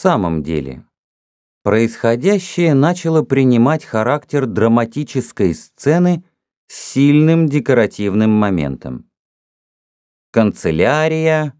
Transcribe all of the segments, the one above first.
самом деле, происходящее начало принимать характер драматической сцены с сильным декоративным моментом. Канцелярия,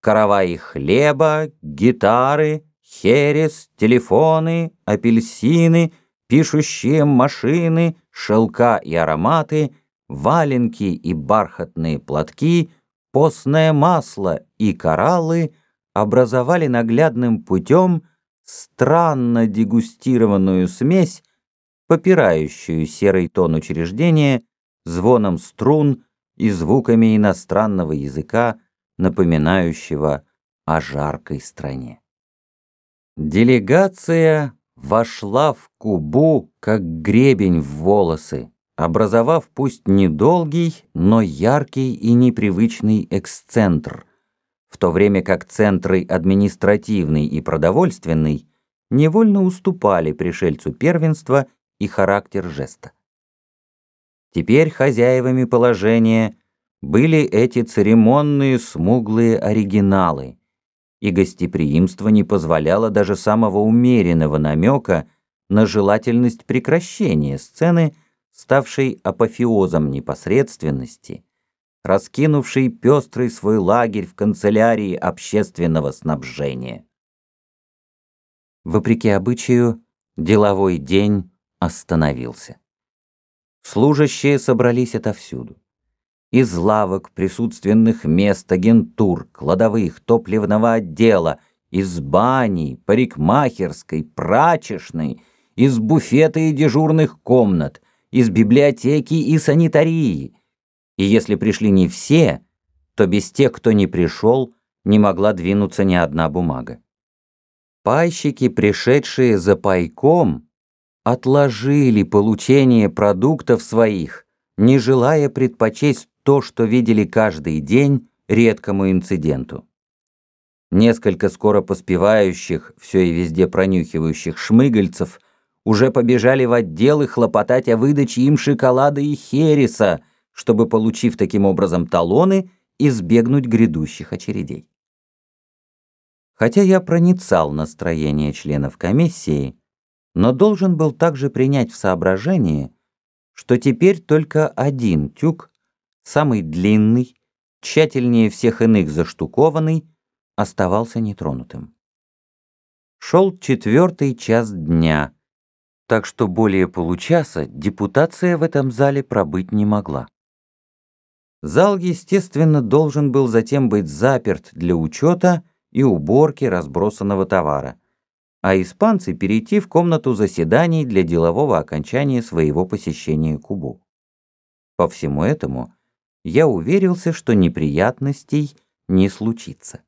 караваи хлеба, гитары, херес, телефоны, апельсины, пишущие машины, шелка и ароматы, валенки и бархатные платки, постное масло и кораллы образовали наглядным путем странно дегустированную смесь, попирающую серый тон учреждения звоном струн и звуками иностранного языка, напоминающего о жаркой стране. Делегация вошла в Кубу, как гребень в волосы, образовав пусть недолгий, но яркий и непривычный эксцентр, в то время как центры административный и продовольственный невольно уступали пришельцу первенства и характер жеста. Теперь хозяевами положения были эти церемонные смуглые оригиналы, и гостеприимство не позволяло даже самого умеренного намека на желательность прекращения сцены, ставшей апофеозом непосредственности, раскинувшей пестрый свой лагерь в канцелярии общественного снабжения. Вопреки обычаю, деловой день остановился. Служащие собрались отовсюду из лавок, присутственных мест, агентур, кладовых, топливного отдела, из бани, парикмахерской, прачечной, из буфета и дежурных комнат, из библиотеки и санитарии. И если пришли не все, то без тех, кто не пришел, не могла двинуться ни одна бумага. Пайщики, пришедшие за пайком, отложили получение продуктов своих, не желая предпочесть то, что видели каждый день редкому инциденту. Несколько скоро поспевающих, все и везде пронюхивающих шмыгальцев уже побежали в отделы хлопотать о выдаче им шоколада и хереса, чтобы, получив таким образом талоны, избегнуть грядущих очередей. Хотя я проницал настроение членов комиссии, но должен был также принять в соображение, что теперь только один тюк самый длинный, тщательнее всех иных заштукованный, оставался нетронутым. Шел четвертый час дня, так что более получаса депутация в этом зале пробыть не могла. Зал, естественно, должен был затем быть заперт для учета и уборки разбросанного товара, а испанцы перейти в комнату заседаний для делового окончания своего посещения Кубу. По всему этому я уверился, что неприятностей не случится.